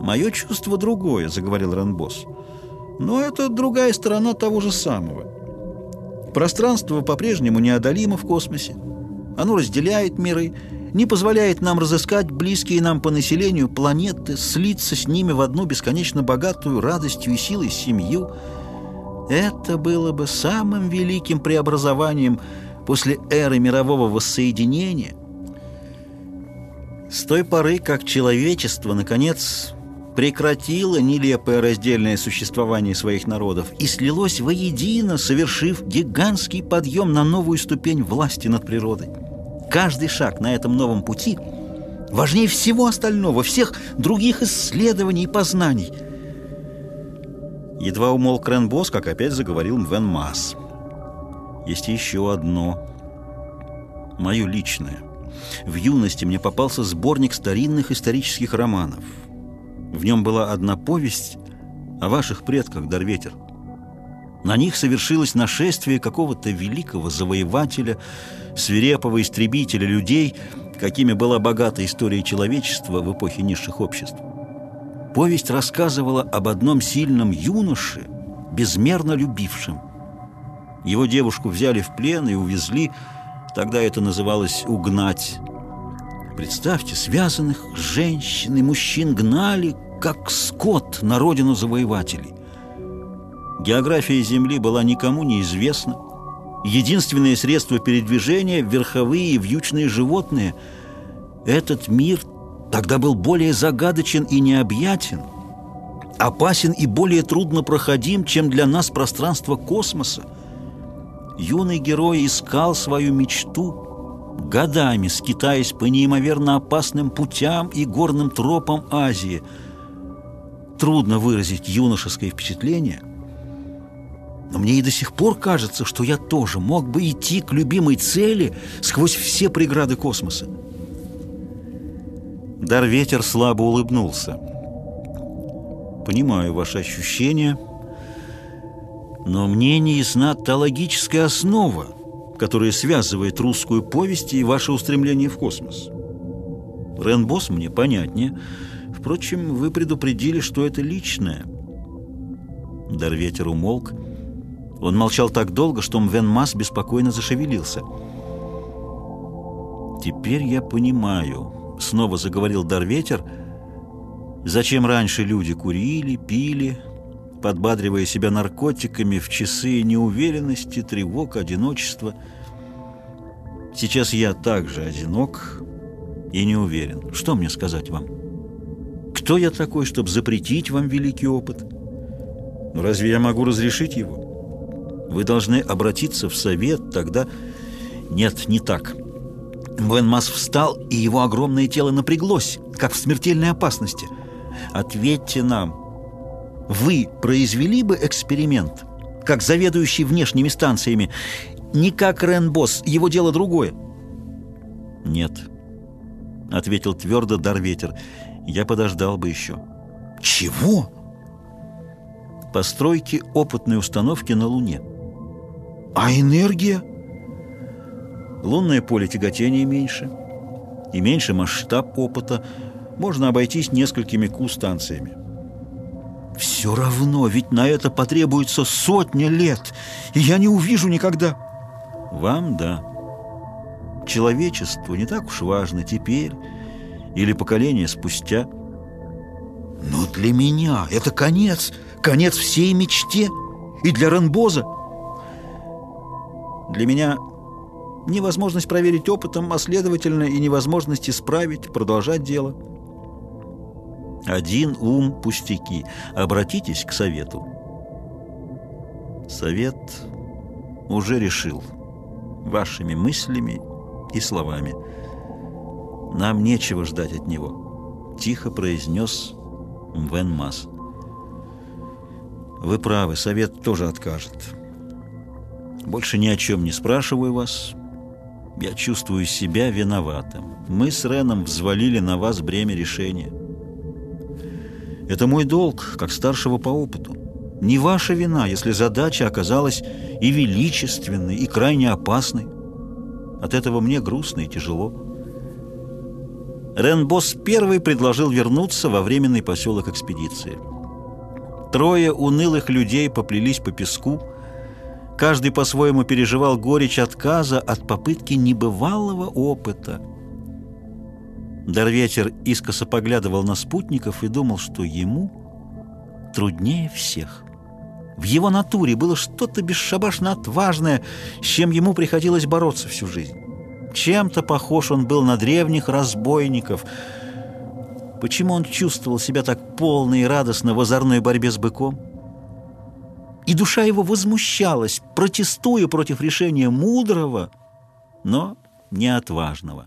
«Мое чувство другое», — заговорил Ранбос. «Но это другая сторона того же самого. Пространство по-прежнему неодолимо в космосе. Оно разделяет миры, не позволяет нам разыскать близкие нам по населению планеты, слиться с ними в одну бесконечно богатую радостью и силой семью. Это было бы самым великим преобразованием после эры мирового воссоединения. С той поры, как человечество, наконец, прекратило нелепое раздельное существование своих народов и слилось воедино, совершив гигантский подъем на новую ступень власти над природой. Каждый шаг на этом новом пути важнее всего остального, всех других исследований и познаний. Едва умолк Ренбос, как опять заговорил Мвен Масс. Есть еще одно, мое личное. В юности мне попался сборник старинных исторических романов. В нем была одна повесть о ваших предках, Дарветер. На них совершилось нашествие какого-то великого завоевателя – свирепого истребителя людей, какими была богата история человечества в эпохе низших обществ. Повесть рассказывала об одном сильном юноше, безмерно любившем. Его девушку взяли в плен и увезли, тогда это называлось «угнать». Представьте, связанных женщин и мужчин гнали, как скот, на родину завоевателей. География Земли была никому неизвестна, Единственное средство передвижения – верховые и вьючные животные. Этот мир тогда был более загадочен и необъятен, опасен и более труднопроходим, чем для нас пространство космоса. Юный герой искал свою мечту, годами скитаясь по неимоверно опасным путям и горным тропам Азии. Трудно выразить юношеское впечатление – но мне и до сих пор кажется, что я тоже мог бы идти к любимой цели сквозь все преграды космоса. Дарветер слабо улыбнулся. «Понимаю ваши ощущения, но мне не ясна та логическая основа, которая связывает русскую повесть и ваше устремление в космос. Ренбос мне понятнее. Впрочем, вы предупредили, что это личное». Дарветер умолк. Он молчал так долго, что Мвен Мас беспокойно зашевелился. «Теперь я понимаю», — снова заговорил Дарветер, «зачем раньше люди курили, пили, подбадривая себя наркотиками в часы неуверенности, тревог, одиночества. Сейчас я также одинок и не уверен. Что мне сказать вам? Кто я такой, чтобы запретить вам великий опыт? Разве я могу разрешить его?» Вы должны обратиться в совет, тогда... Нет, не так. Мас встал, и его огромное тело напряглось, как в смертельной опасности. Ответьте нам, вы произвели бы эксперимент, как заведующий внешними станциями, не как Ренбос, его дело другое? Нет, ответил твердо Дарветер. Я подождал бы еще. Чего? Постройки опытной установки на Луне. А энергия? Лунное поле тяготения меньше. И меньше масштаб опыта. Можно обойтись несколькими Q-станциями. Все равно, ведь на это потребуется сотня лет, и я не увижу никогда. Вам – да. Человечеству не так уж важно теперь или поколение спустя. Но для меня это конец, конец всей мечте. И для Ренбоза – для меня невозможность проверить опытом, а следовательно и невозможность исправить, продолжать дело. Один ум пустяки. Обратитесь к совету. Совет уже решил вашими мыслями и словами. Нам нечего ждать от него, тихо произнес Мвен Мас. Вы правы, совет тоже откажет. Больше ни о чем не спрашиваю вас. Я чувствую себя виноватым. Мы с Реном взвалили на вас бремя решения. Это мой долг, как старшего по опыту. Не ваша вина, если задача оказалась и величественной, и крайне опасной. От этого мне грустно и тяжело. Ренбос первый предложил вернуться во временный поселок экспедиции. Трое унылых людей поплелись по песку. Каждый по-своему переживал горечь отказа от попытки небывалого опыта. Дарветер искоса поглядывал на спутников и думал, что ему труднее всех. В его натуре было что-то бесшабашно отважное, с чем ему приходилось бороться всю жизнь. Чем-то похож он был на древних разбойников. Почему он чувствовал себя так полно и радостно в озорной борьбе с быком? И душа его возмущалась, протестуя против решения мудрого, но неотважного.